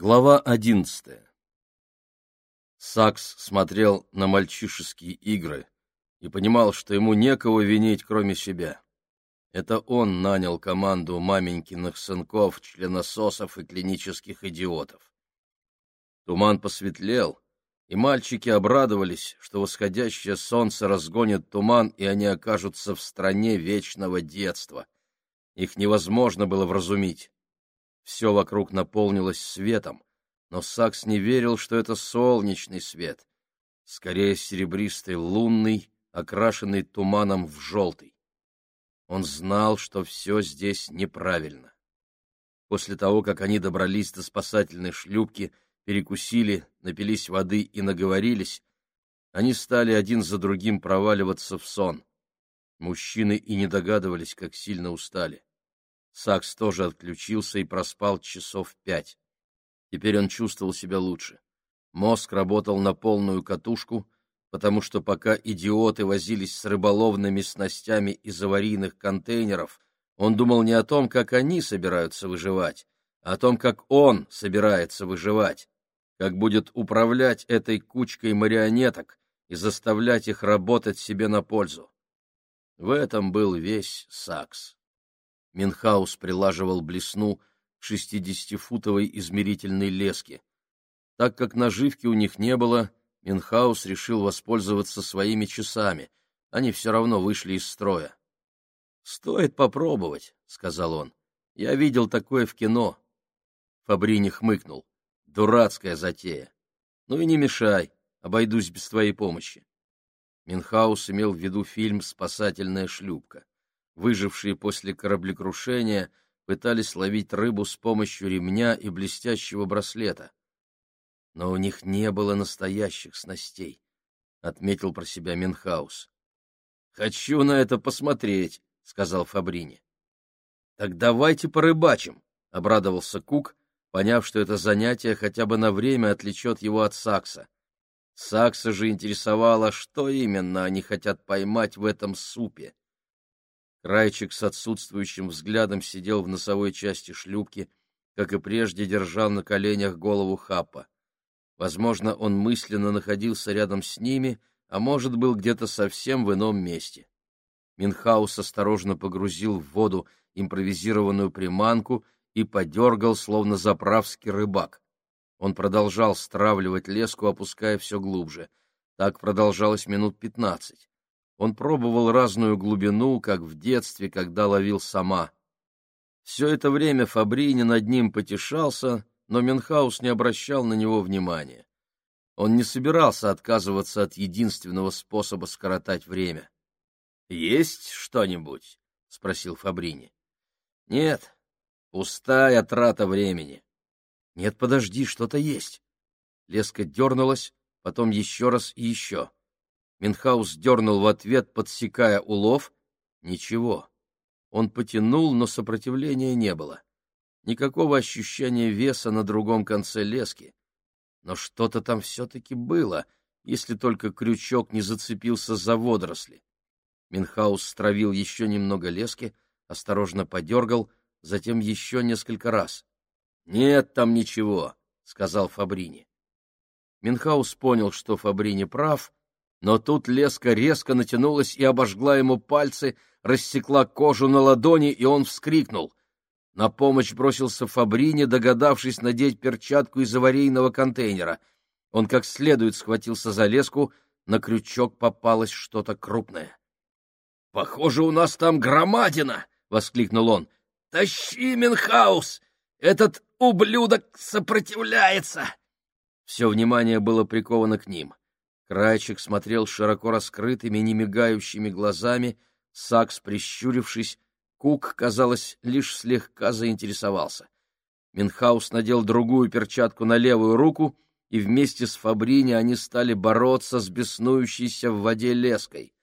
Глава одиннадцатая Сакс смотрел на мальчишеские игры и понимал, что ему некого винить, кроме себя. Это он нанял команду маменькиных сынков, членососов и клинических идиотов. Туман посветлел, и мальчики обрадовались, что восходящее солнце разгонит туман, и они окажутся в стране вечного детства. Их невозможно было вразумить. Все вокруг наполнилось светом, но Сакс не верил, что это солнечный свет. Скорее серебристый лунный, окрашенный туманом в желтый. Он знал, что все здесь неправильно. После того, как они добрались до спасательной шлюпки, перекусили, напились воды и наговорились, они стали один за другим проваливаться в сон. Мужчины и не догадывались, как сильно устали. Сакс тоже отключился и проспал часов пять. Теперь он чувствовал себя лучше. Мозг работал на полную катушку, потому что пока идиоты возились с рыболовными снастями из аварийных контейнеров, он думал не о том, как они собираются выживать, а о том, как он собирается выживать, как будет управлять этой кучкой марионеток и заставлять их работать себе на пользу. В этом был весь Сакс. Минхаус прилаживал блесну к шестидесятифутовой измерительной леске. Так как наживки у них не было, Минхаус решил воспользоваться своими часами. Они все равно вышли из строя. «Стоит попробовать», — сказал он. «Я видел такое в кино». Фабрини хмыкнул. «Дурацкая затея. Ну и не мешай, обойдусь без твоей помощи». Минхаус имел в виду фильм «Спасательная шлюпка». Выжившие после кораблекрушения пытались ловить рыбу с помощью ремня и блестящего браслета. Но у них не было настоящих снастей, — отметил про себя Менхаус. — Хочу на это посмотреть, — сказал Фабрини. — Так давайте порыбачим, — обрадовался Кук, поняв, что это занятие хотя бы на время отвлечет его от Сакса. Сакса же интересовало, что именно они хотят поймать в этом супе. Крайчик с отсутствующим взглядом сидел в носовой части шлюпки, как и прежде держал на коленях голову Хаппа. Возможно, он мысленно находился рядом с ними, а может, был где-то совсем в ином месте. Минхаус осторожно погрузил в воду импровизированную приманку и подергал, словно заправский рыбак. Он продолжал стравливать леску, опуская все глубже. Так продолжалось минут пятнадцать. Он пробовал разную глубину, как в детстве, когда ловил сама. Все это время Фабрини над ним потешался, но Менхаус не обращал на него внимания. Он не собирался отказываться от единственного способа скоротать время. — Есть что-нибудь? — спросил Фабрини. — Нет, пустая трата времени. — Нет, подожди, что-то есть. Леска дернулась, потом еще раз и еще. Минхаус дернул в ответ, подсекая улов. Ничего. Он потянул, но сопротивления не было. Никакого ощущения веса на другом конце лески. Но что-то там все-таки было, если только крючок не зацепился за водоросли. Минхаус стравил еще немного лески, осторожно подергал, затем еще несколько раз. — Нет там ничего, — сказал Фабрини. Минхаус понял, что Фабрини прав, но тут леска резко натянулась и обожгла ему пальцы, рассекла кожу на ладони, и он вскрикнул. На помощь бросился Фабрини, догадавшись надеть перчатку из аварийного контейнера. Он как следует схватился за леску, на крючок попалось что-то крупное. — Похоже, у нас там громадина! — воскликнул он. — Тащи, Минхаус! Этот ублюдок сопротивляется! Все внимание было приковано к ним. Крайчик смотрел широко раскрытыми, немигающими глазами, Сакс, прищурившись, Кук, казалось, лишь слегка заинтересовался. Минхаус надел другую перчатку на левую руку, и вместе с Фабрини они стали бороться с беснующейся в воде леской.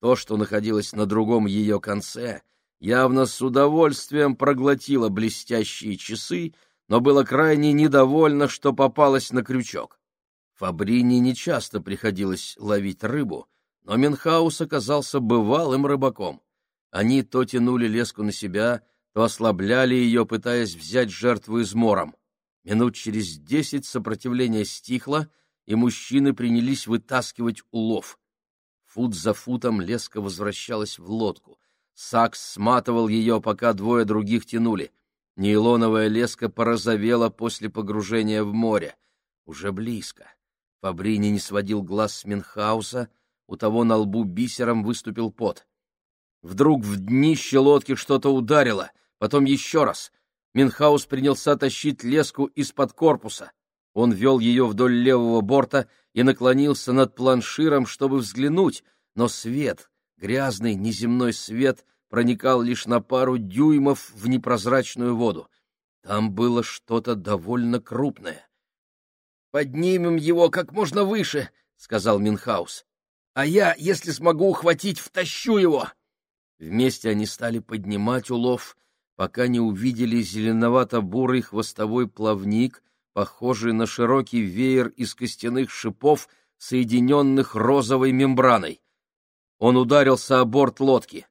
То, что находилось на другом ее конце, явно с удовольствием проглотило блестящие часы, но было крайне недовольно, что попалось на крючок. Фабрини нечасто приходилось ловить рыбу, но Менхаус оказался бывалым рыбаком. Они то тянули леску на себя, то ослабляли ее, пытаясь взять жертву измором. Минут через десять сопротивление стихло, и мужчины принялись вытаскивать улов. Фут за футом леска возвращалась в лодку. Сакс сматывал ее, пока двое других тянули. Нейлоновая леска порозовела после погружения в море. Уже близко. Фабрини не сводил глаз с Минхауса, у того на лбу бисером выступил пот. Вдруг в днище лодки что-то ударило, потом еще раз. Минхаус принялся тащить леску из-под корпуса. Он вел ее вдоль левого борта и наклонился над планширом, чтобы взглянуть, но свет, грязный неземной свет, проникал лишь на пару дюймов в непрозрачную воду. Там было что-то довольно крупное. «Поднимем его как можно выше», — сказал Минхаус. «А я, если смогу ухватить, втащу его». Вместе они стали поднимать улов, пока не увидели зеленовато-бурый хвостовой плавник, похожий на широкий веер из костяных шипов, соединенных розовой мембраной. Он ударился о борт лодки.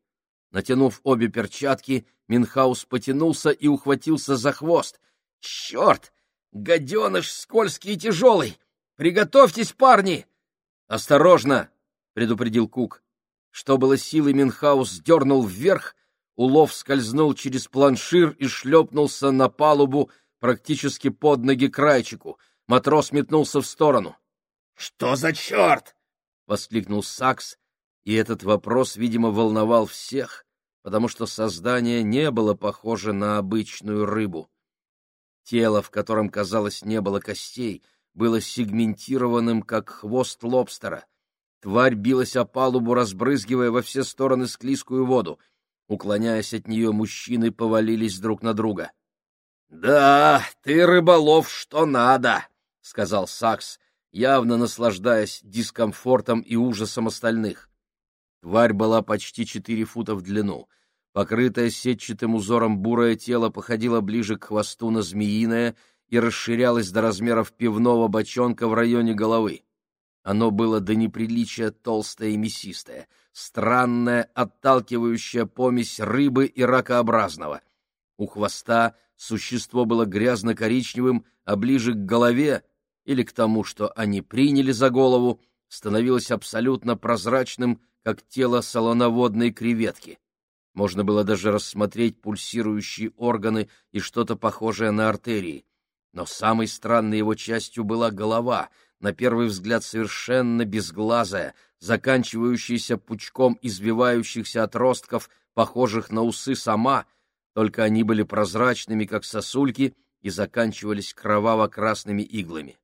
Натянув обе перчатки, Минхаус потянулся и ухватился за хвост. «Черт! Гаденыш скользкий и тяжелый! Приготовьтесь, парни!» «Осторожно!» — предупредил Кук. Что было силы, Минхаус дернул вверх, улов скользнул через планшир и шлепнулся на палубу практически под ноги крайчику. Матрос метнулся в сторону. «Что за черт?» — воскликнул Сакс, и этот вопрос, видимо, волновал всех, потому что создание не было похоже на обычную рыбу. Тело, в котором, казалось, не было костей, было сегментированным, как хвост лобстера. Тварь билась о палубу, разбрызгивая во все стороны склизкую воду. Уклоняясь от нее, мужчины повалились друг на друга. — Да, ты рыболов, что надо, — сказал Сакс, явно наслаждаясь дискомфортом и ужасом остальных. Тварь была почти четыре фута в длину. Покрытое сетчатым узором бурое тело походило ближе к хвосту на змеиное и расширялось до размеров пивного бочонка в районе головы. Оно было до неприличия толстое и мясистое, странная, отталкивающая помесь рыбы и ракообразного. У хвоста существо было грязно-коричневым, а ближе к голове, или к тому, что они приняли за голову, становилось абсолютно прозрачным, как тело солоноводной креветки. Можно было даже рассмотреть пульсирующие органы и что-то похожее на артерии. Но самой странной его частью была голова, на первый взгляд совершенно безглазая, заканчивающаяся пучком извивающихся отростков, похожих на усы сама, только они были прозрачными, как сосульки, и заканчивались кроваво-красными иглами.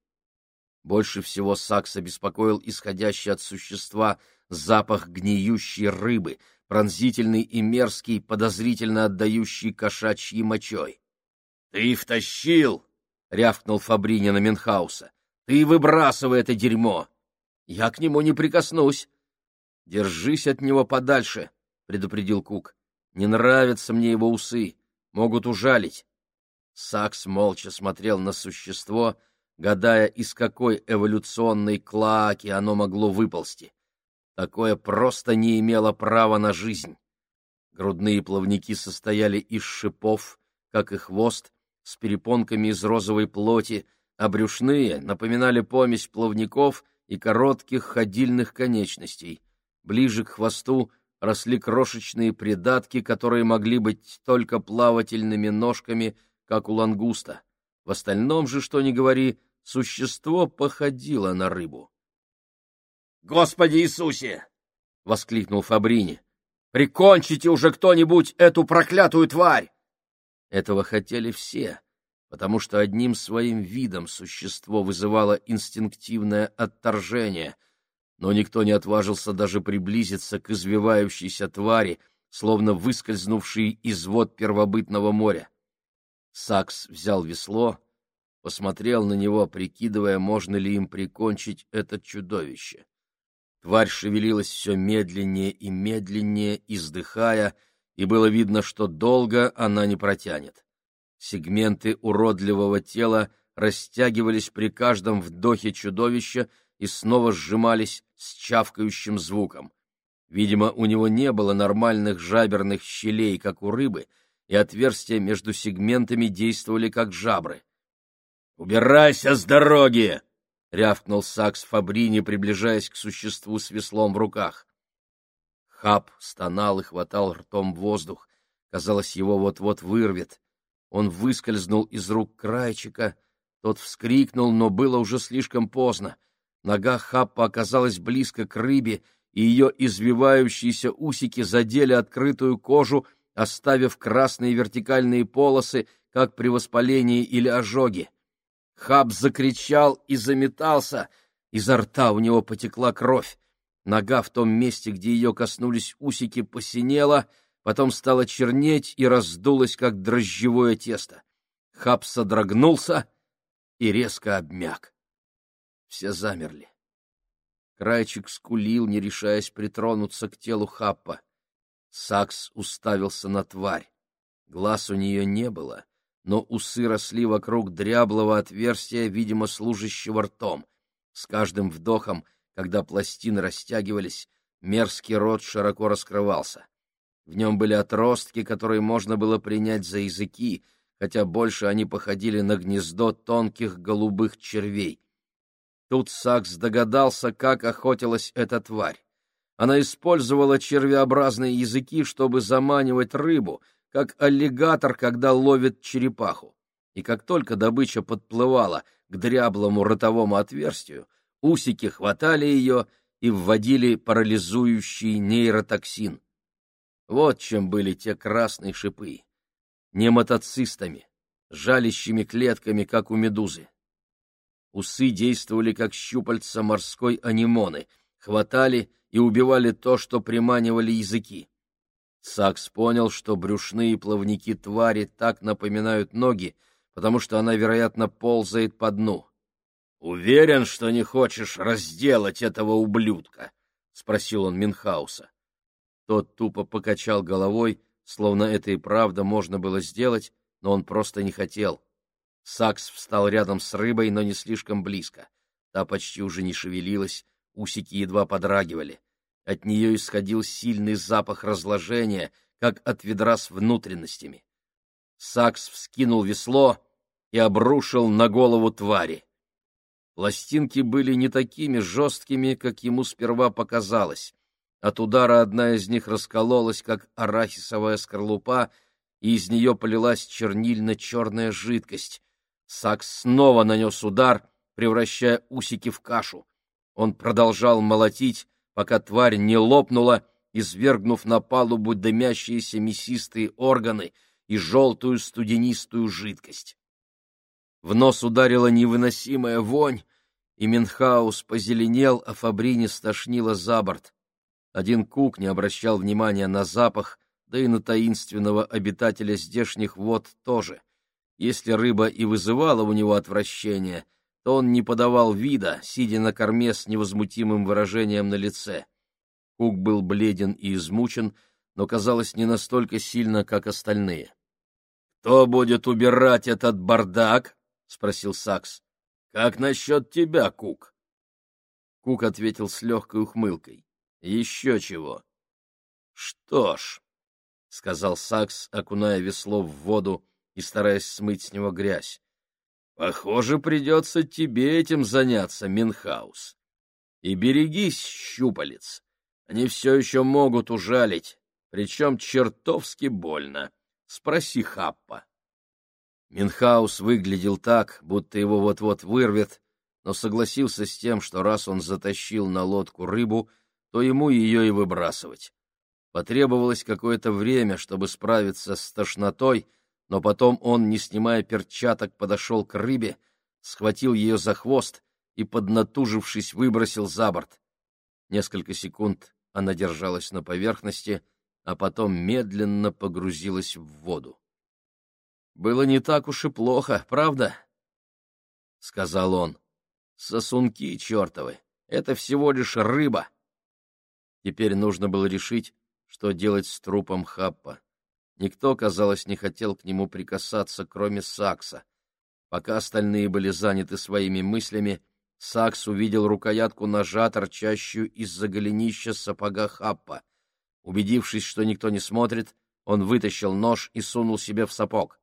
Больше всего Сакса беспокоил исходящий от существа запах гниющей рыбы, пронзительный и мерзкий, подозрительно отдающий кошачьей мочой. — Ты втащил! — рявкнул Фабрини на Менхауса. — Ты выбрасывай это дерьмо! Я к нему не прикоснусь. — Держись от него подальше, — предупредил Кук. — Не нравятся мне его усы, могут ужалить. Сакс молча смотрел на существо, гадая, из какой эволюционной клаки оно могло выползти. Такое просто не имело права на жизнь. Грудные плавники состояли из шипов, как и хвост, с перепонками из розовой плоти, а брюшные напоминали помесь плавников и коротких ходильных конечностей. Ближе к хвосту росли крошечные придатки, которые могли быть только плавательными ножками, как у лангуста. В остальном же, что ни говори, существо походило на рыбу. «Господи Иисусе!» — воскликнул Фабрини. «Прикончите уже кто-нибудь эту проклятую тварь!» Этого хотели все, потому что одним своим видом существо вызывало инстинктивное отторжение, но никто не отважился даже приблизиться к извивающейся твари, словно выскользнувшей из вод первобытного моря. Сакс взял весло, посмотрел на него, прикидывая, можно ли им прикончить это чудовище. Тварь шевелилась все медленнее и медленнее, издыхая, и было видно, что долго она не протянет. Сегменты уродливого тела растягивались при каждом вдохе чудовища и снова сжимались с чавкающим звуком. Видимо, у него не было нормальных жаберных щелей, как у рыбы, и отверстия между сегментами действовали как жабры. Убирайся с дороги! — рявкнул Сакс Фабрини, приближаясь к существу с веслом в руках. Хаб стонал и хватал ртом воздух. Казалось, его вот-вот вырвет. Он выскользнул из рук крайчика. Тот вскрикнул, но было уже слишком поздно. Нога Хаппа оказалась близко к рыбе, и ее извивающиеся усики задели открытую кожу, оставив красные вертикальные полосы, как при воспалении или ожоге. Хаб закричал и заметался, изо рта у него потекла кровь. Нога в том месте, где ее коснулись усики, посинела, потом стала чернеть и раздулась, как дрожжевое тесто. Хаб содрогнулся и резко обмяк. Все замерли. Крайчик скулил, не решаясь притронуться к телу Хаппа. Сакс уставился на тварь. Глаз у нее не было, но усы росли вокруг дряблого отверстия, видимо, служащего ртом. С каждым вдохом, когда пластины растягивались, мерзкий рот широко раскрывался. В нем были отростки, которые можно было принять за языки, хотя больше они походили на гнездо тонких голубых червей. Тут Сакс догадался, как охотилась эта тварь. Она использовала червеобразные языки, чтобы заманивать рыбу, как аллигатор, когда ловит черепаху. И как только добыча подплывала к дряблому ротовому отверстию, усики хватали ее и вводили парализующий нейротоксин. Вот чем были те красные шипы. Нематоцистами, жалящими клетками, как у медузы. Усы действовали как щупальца морской анимоны, хватали и убивали то, что приманивали языки. Сакс понял, что брюшные плавники твари так напоминают ноги, потому что она, вероятно, ползает по дну. — Уверен, что не хочешь разделать этого ублюдка? — спросил он Минхауса. Тот тупо покачал головой, словно это и правда можно было сделать, но он просто не хотел. Сакс встал рядом с рыбой, но не слишком близко. Та почти уже не шевелилась, усики едва подрагивали. От нее исходил сильный запах разложения, как от ведра с внутренностями. Сакс вскинул весло и обрушил на голову твари. Пластинки были не такими жесткими, как ему сперва показалось. От удара одна из них раскололась, как арахисовая скорлупа, и из нее полилась чернильно-черная жидкость. Сакс снова нанес удар, превращая усики в кашу. Он продолжал молотить, пока тварь не лопнула, извергнув на палубу дымящиеся мясистые органы и желтую студенистую жидкость. В нос ударила невыносимая вонь, и Минхаус позеленел, а Фабрини стошнило за борт. Один Кук не обращал внимания на запах, да и на таинственного обитателя здешних вод тоже — если рыба и вызывала у него отвращение, то он не подавал вида, сидя на корме с невозмутимым выражением на лице. Кук был бледен и измучен, но, казалось, не настолько сильно, как остальные. — Кто будет убирать этот бардак? — спросил Сакс. — Как насчет тебя, Кук? Кук ответил с легкой ухмылкой. — Еще чего. — Что ж, — сказал Сакс, окуная весло в воду, — и стараясь смыть с него грязь. Похоже, придется тебе этим заняться, Минхаус. И берегись, щупалец. Они все еще могут ужалить, причем чертовски больно. Спроси Хаппа. Минхаус выглядел так, будто его вот-вот вырвет, но согласился с тем, что раз он затащил на лодку рыбу, то ему ее и выбрасывать. Потребовалось какое-то время, чтобы справиться с тошнотой, но потом он, не снимая перчаток, подошел к рыбе, схватил ее за хвост и, поднатужившись, выбросил за борт. Несколько секунд она держалась на поверхности, а потом медленно погрузилась в воду. «Было не так уж и плохо, правда?» — сказал он. «Сосунки чертовы! Это всего лишь рыба!» Теперь нужно было решить, что делать с трупом Хаппа. Никто, казалось, не хотел к нему прикасаться, кроме Сакса. Пока остальные были заняты своими мыслями, Сакс увидел рукоятку ножа, торчащую из-за голенища сапога Хаппа. Убедившись, что никто не смотрит, он вытащил нож и сунул себе в сапог.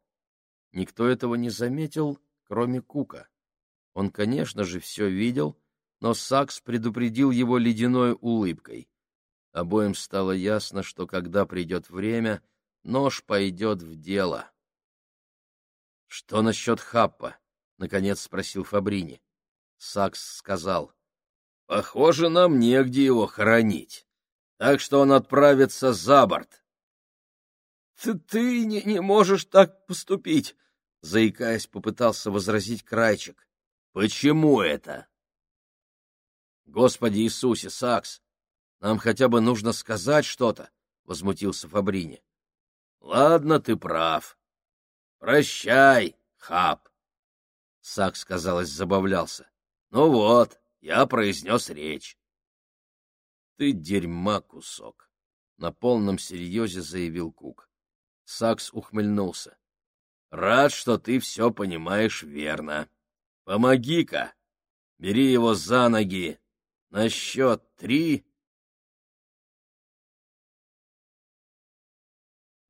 Никто этого не заметил, кроме Кука. Он, конечно же, все видел, но Сакс предупредил его ледяной улыбкой. Обоим стало ясно, что когда придет время, нож пойдет в дело. — Что насчет Хаппа? — наконец спросил Фабрини. Сакс сказал. — Похоже, нам негде его хоронить, так что он отправится за борт. — Ты, ты не, не можешь так поступить, — заикаясь, попытался возразить Крайчик. — Почему это? — Господи Иисусе, Сакс, нам хотя бы нужно сказать что-то, — возмутился Фабрини. — Ладно, ты прав. Прощай, Хаб. Сакс, казалось, забавлялся. — Ну вот, я произнес речь. — Ты дерьма кусок, — на полном серьезе заявил Кук. Сакс ухмыльнулся. — Рад, что ты все понимаешь верно. Помоги-ка. Бери его за ноги. На счет три